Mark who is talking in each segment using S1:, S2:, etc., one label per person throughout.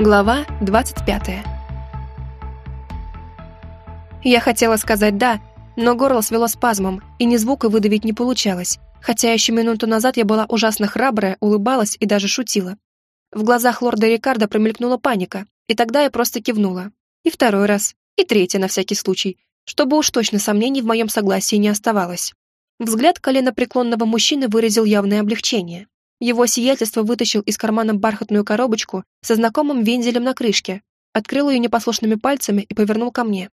S1: Глава 25 Я хотела сказать «да», но горло свело спазмом, и ни звука выдавить не получалось, хотя еще минуту назад я была ужасно храбрая, улыбалась и даже шутила. В глазах лорда Рикардо промелькнула паника, и тогда я просто кивнула. И второй раз, и третий на всякий случай, чтобы уж точно сомнений в моем согласии не оставалось. Взгляд коленопреклонного мужчины выразил явное облегчение. Его сиятельство вытащил из кармана бархатную коробочку со знакомым вензелем на крышке, открыл ее непослушными пальцами и повернул ко мне.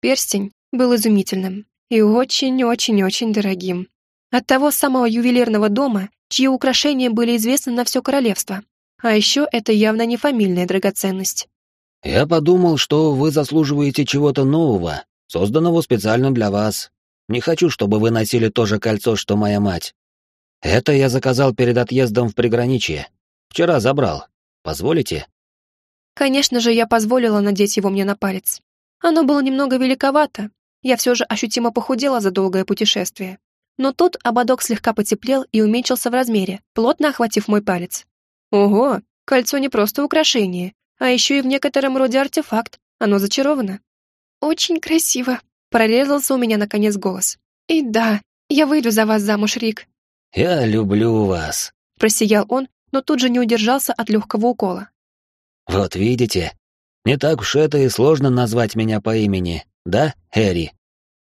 S1: Перстень был изумительным и очень-очень-очень дорогим. От того самого ювелирного дома, чьи украшения были известны на все королевство. А еще это явно не фамильная драгоценность.
S2: «Я подумал, что вы заслуживаете чего-то нового, созданного специально для вас. Не хочу, чтобы вы носили то же кольцо, что моя мать. Это я заказал перед отъездом в приграничье. Вчера забрал. Позволите?
S1: Конечно же, я позволила надеть его мне на палец. Оно было немного великовато. Я все же ощутимо похудела за долгое путешествие. Но тут ободок слегка потеплел и уменьшился в размере, плотно охватив мой палец. Ого, кольцо не просто украшение, а еще и в некотором роде артефакт. Оно зачаровано. Очень красиво, прорезался у меня наконец голос. И да, я выйду за вас замуж, Рик.
S2: «Я люблю вас», —
S1: просиял он, но тут же не удержался от легкого укола.
S2: «Вот видите, не так уж это и сложно назвать меня по имени, да, Эри?»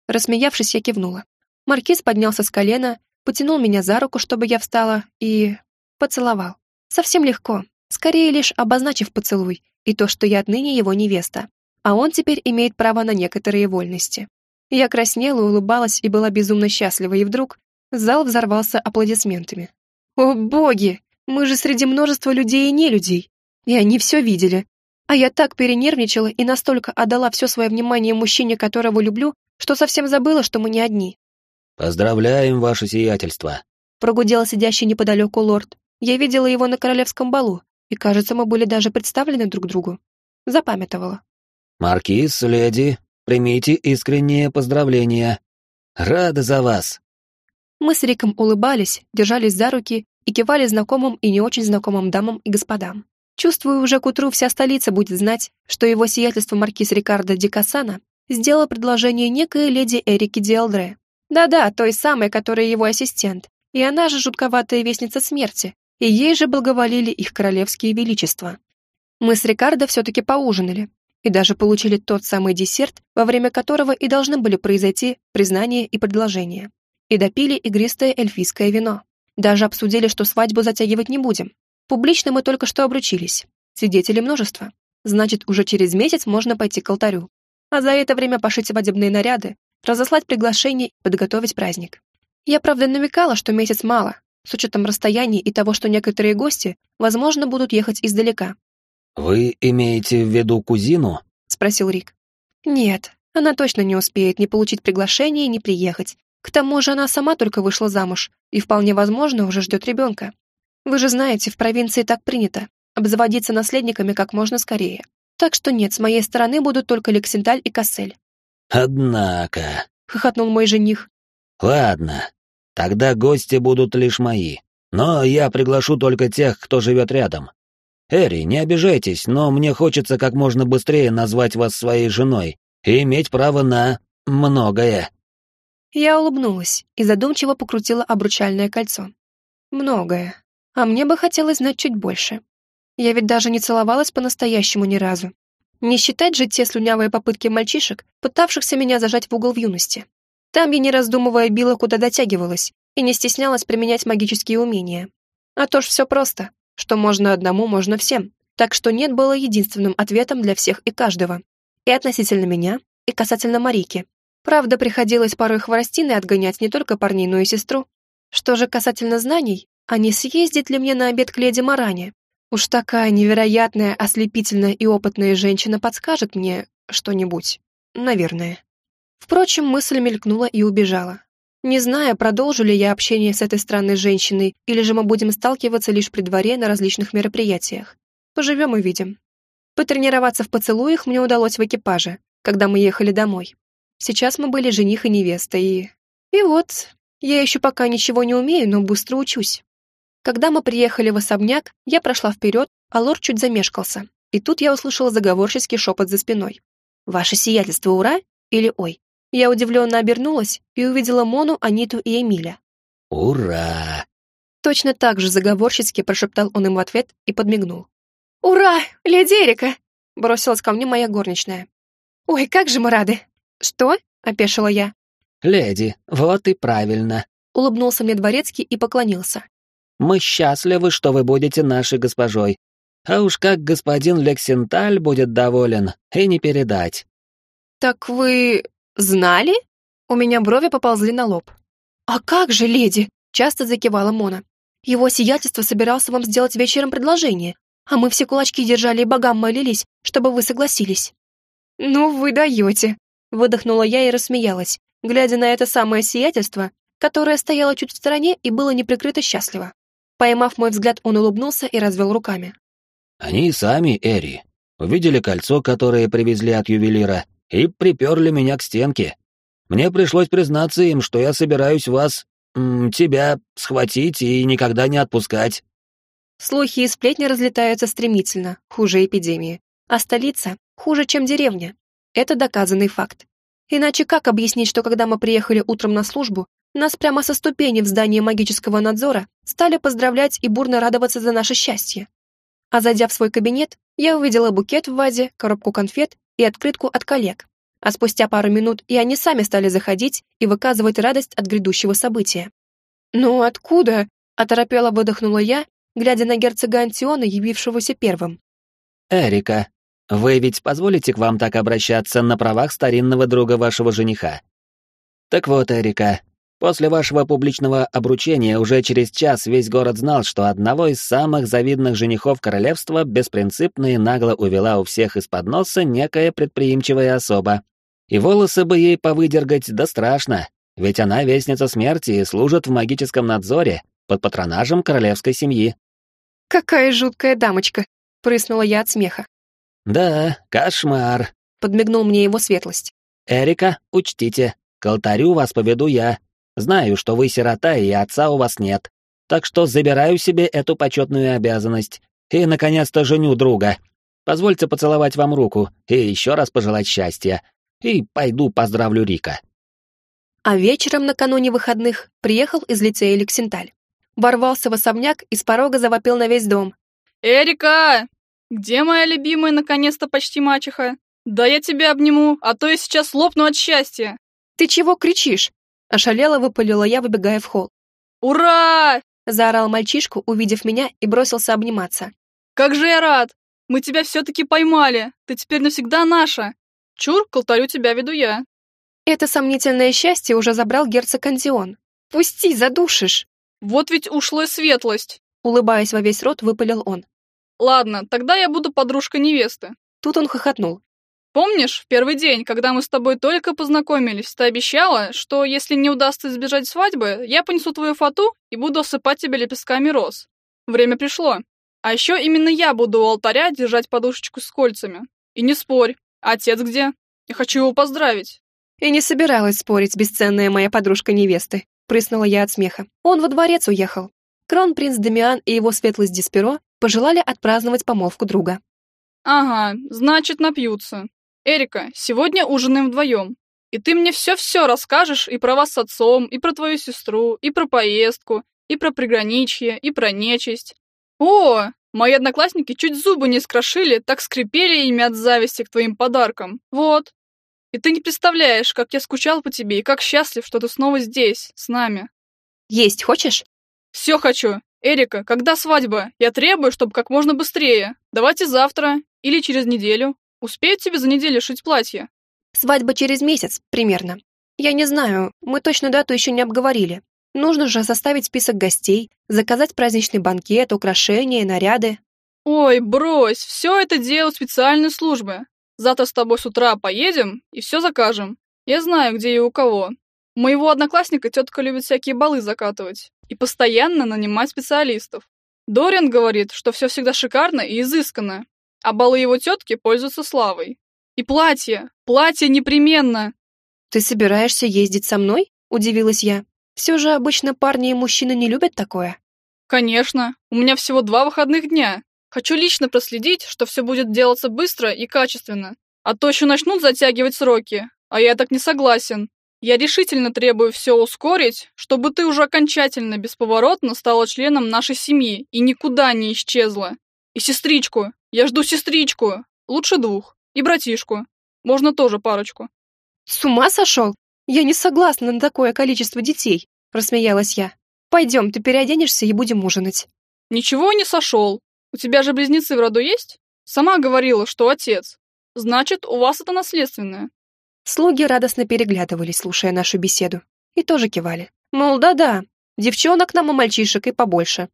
S1: Рассмеявшись, я кивнула. Маркиз поднялся с колена, потянул меня за руку, чтобы я встала, и... поцеловал. Совсем легко, скорее лишь обозначив поцелуй, и то, что я отныне его невеста. А он теперь имеет право на некоторые вольности. Я краснела, улыбалась и была безумно счастлива, и вдруг Зал взорвался аплодисментами. «О, боги! Мы же среди множества людей и нелюдей! И они все видели. А я так перенервничала и настолько отдала все свое внимание мужчине, которого люблю, что совсем забыла, что мы не одни».
S2: «Поздравляем, ваше сиятельство!»
S1: Прогудел сидящий неподалеку лорд. Я видела его на королевском балу, и, кажется, мы были даже представлены друг другу. Запамятовала.
S2: «Маркиз, леди, примите искренние поздравления. Рада за вас!»
S1: Мы с Риком улыбались, держались за руки и кивали знакомым и не очень знакомым дамам и господам. Чувствую, уже к утру вся столица будет знать, что его сиятельство маркиз Рикардо Ди Кассана сделал предложение некой леди Эрике Диалдре. Да-да, той самой, которая его ассистент. И она же жутковатая вестница смерти, и ей же благоволили их королевские величества. Мы с Рикардо все-таки поужинали, и даже получили тот самый десерт, во время которого и должны были произойти признание и предложение и допили игристое эльфийское вино. Даже обсудили, что свадьбу затягивать не будем. Публично мы только что обручились. Свидетелей множество. Значит, уже через месяц можно пойти к алтарю. А за это время пошить свадебные наряды, разослать приглашение и подготовить праздник. Я, правда, намекала, что месяц мало, с учетом расстояний и того, что некоторые гости, возможно, будут ехать издалека.
S2: «Вы имеете в виду кузину?»
S1: — спросил Рик. «Нет, она точно не успеет ни получить приглашение, ни приехать, к тому же она сама только вышла замуж и, вполне возможно, уже ждет ребенка. Вы же знаете, в провинции так принято — обзаводиться наследниками как можно скорее. Так что нет, с моей стороны будут только Лексенталь и Кассель.
S2: «Однако...»
S1: — хохотнул мой жених.
S2: «Ладно, тогда гости будут лишь мои, но я приглашу только тех, кто живет рядом. Эри, не обижайтесь, но мне хочется как можно быстрее назвать вас своей женой и иметь право на многое».
S1: Я улыбнулась и задумчиво покрутила обручальное кольцо. Многое. А мне бы хотелось знать чуть больше. Я ведь даже не целовалась по-настоящему ни разу. Не считать же те слюнявые попытки мальчишек, пытавшихся меня зажать в угол в юности. Там я, не раздумывая, била, куда дотягивалась, и не стеснялась применять магические умения. А то ж все просто, что можно одному, можно всем. Так что нет было единственным ответом для всех и каждого. И относительно меня, и касательно Марики. Правда, приходилось порой хворостиной отгонять не только парней, но и сестру. Что же касательно знаний, а не съездит ли мне на обед к леди Маране? Уж такая невероятная, ослепительная и опытная женщина подскажет мне что-нибудь. Наверное. Впрочем, мысль мелькнула и убежала. Не знаю, продолжу ли я общение с этой странной женщиной, или же мы будем сталкиваться лишь при дворе на различных мероприятиях. Поживем и видим. Потренироваться в поцелуях мне удалось в экипаже, когда мы ехали домой. Сейчас мы были жених и невеста, и... И вот, я еще пока ничего не умею, но быстро учусь. Когда мы приехали в особняк, я прошла вперед, а лорд чуть замешкался. И тут я услышала заговорческий шепот за спиной. «Ваше сиятельство, ура!» или «Ой». Я удивленно обернулась и увидела Мону, Аниту и Эмиля.
S2: «Ура!»
S1: Точно так же заговорчески прошептал он им в ответ и подмигнул. «Ура! Леди Эрика!» бросилась ко мне моя горничная. «Ой, как же мы рады!» «Что?» — опешила я.
S2: «Леди, вот и правильно», —
S1: улыбнулся мне дворецкий и поклонился.
S2: «Мы счастливы, что вы будете нашей госпожой. А уж как господин Лексенталь будет доволен, и не передать».
S1: «Так вы знали?» У меня брови поползли на лоб. «А как же, леди?» — часто закивала Мона. «Его сиятельство собирался вам сделать вечером предложение, а мы все кулачки держали и богам молились, чтобы вы согласились». «Ну вы даете», — выдохнула я и рассмеялась, глядя на это самое сиятельство, которое стояло чуть в стороне и было неприкрыто счастливо. Поймав мой взгляд, он улыбнулся и развел руками.
S2: «Они сами, Эри, увидели кольцо, которое привезли от ювелира, и приперли меня к стенке. Мне пришлось признаться им, что я собираюсь вас, тебя, схватить и никогда не отпускать».
S1: Слухи и сплетни разлетаются стремительно, хуже эпидемии. А столица хуже, чем деревня. Это доказанный факт. Иначе как объяснить, что когда мы приехали утром на службу, нас прямо со ступени в здании магического надзора стали поздравлять и бурно радоваться за наше счастье. А зайдя в свой кабинет, я увидела букет в вазе, коробку конфет и открытку от коллег. А спустя пару минут и они сами стали заходить и выказывать радость от грядущего события. «Ну откуда?» — оторопела выдохнула я глядя на герцога Антиона, явившегося первым.
S2: «Эрика, вы ведь позволите к вам так обращаться на правах старинного друга вашего жениха?» «Так вот, Эрика, после вашего публичного обручения уже через час весь город знал, что одного из самых завидных женихов королевства беспринципно и нагло увела у всех из-под носа некая предприимчивая особа. И волосы бы ей повыдергать, да страшно, ведь она вестница смерти и служит в магическом надзоре, под патронажем королевской семьи.
S1: «Какая жуткая дамочка!» — прыснула я от смеха.
S2: «Да, кошмар!»
S1: — подмигнул мне его светлость.
S2: «Эрика, учтите, к алтарю вас поведу я. Знаю, что вы сирота и отца у вас нет, так что забираю себе эту почетную обязанность и, наконец-то, женю друга. Позвольте поцеловать вам руку и еще раз пожелать счастья. И пойду поздравлю Рика».
S1: А вечером накануне выходных приехал из лицея Лексенталь ворвался в особняк и с порога завопил на весь дом.
S3: «Эрика! Где моя любимая, наконец-то, почти мачеха? Да я тебя обниму, а то я сейчас лопну от счастья!»
S1: «Ты чего кричишь?» Ошалела выпалила я, выбегая в холл.
S3: «Ура!»
S1: Заорал мальчишку, увидев меня, и бросился обниматься.
S3: «Как же я рад! Мы тебя все-таки поймали! Ты теперь навсегда наша! Чур, к алтарю тебя веду я!»
S1: Это сомнительное счастье уже забрал герцог Антион. «Пусти, задушишь!»
S3: Вот ведь ушлая светлость!»
S1: Улыбаясь во весь рот, выпалил он.
S3: «Ладно, тогда я буду подружкой невесты».
S1: Тут он хохотнул.
S3: «Помнишь, в первый день, когда мы с тобой только познакомились, ты обещала, что если не удастся избежать свадьбы, я понесу твою фату и буду осыпать тебя лепестками роз. Время пришло. А еще именно я буду у алтаря держать подушечку с кольцами. И не спорь, отец где? Я хочу его поздравить».
S1: И не собиралась спорить, бесценная моя подружка невесты прыснула я от смеха. Он во дворец уехал. Кронпринц Дамиан и его светлость Диспиро пожелали отпраздновать помолвку друга.
S3: «Ага, значит, напьются. Эрика, сегодня ужинаем вдвоем. И ты мне все-все расскажешь и про вас с отцом, и про твою сестру, и про поездку, и про приграничье, и про нечисть. О, мои одноклассники чуть зубы не скрошили, так скрипели ими от зависти к твоим подаркам. Вот, и ты не представляешь, как я скучал по тебе и как счастлив, что ты снова здесь, с нами.
S1: Есть хочешь?
S3: Все хочу. Эрика, когда свадьба? Я требую, чтобы как можно быстрее. Давайте завтра или через неделю. Успеют тебе за неделю шить платье?
S1: Свадьба через месяц, примерно. Я не знаю, мы точно дату еще не обговорили. Нужно же составить список гостей, заказать праздничный банкет, украшения, наряды.
S3: Ой, брось, все это дело специальной службы. Завтра с тобой с утра поедем и все закажем. Я знаю, где и у кого. У моего одноклассника тетка любит всякие балы закатывать и постоянно нанимать специалистов. Дориан говорит, что все всегда шикарно и изысканно, а балы его тетки пользуются славой. И платье, платье непременно.
S1: Ты собираешься ездить со мной? Удивилась я. Все же обычно парни и мужчины не любят такое.
S3: Конечно, у меня всего два выходных дня. Хочу лично проследить, что все будет делаться быстро и качественно. А то еще начнут затягивать сроки, а я так не согласен. Я решительно требую все ускорить, чтобы ты уже окончательно бесповоротно стала членом нашей семьи и никуда не исчезла. И сестричку. Я жду сестричку. Лучше двух. И братишку. Можно тоже парочку.
S1: С ума сошел? Я не согласна на такое количество детей, рассмеялась я. Пойдем, ты переоденешься и будем ужинать.
S3: Ничего не сошел. У тебя же близнецы в роду есть? Сама говорила, что отец. Значит, у вас это наследственное.
S1: Слуги радостно переглядывались, слушая нашу беседу, и тоже кивали. Мол, да-да, девчонок нам и мальчишек и побольше.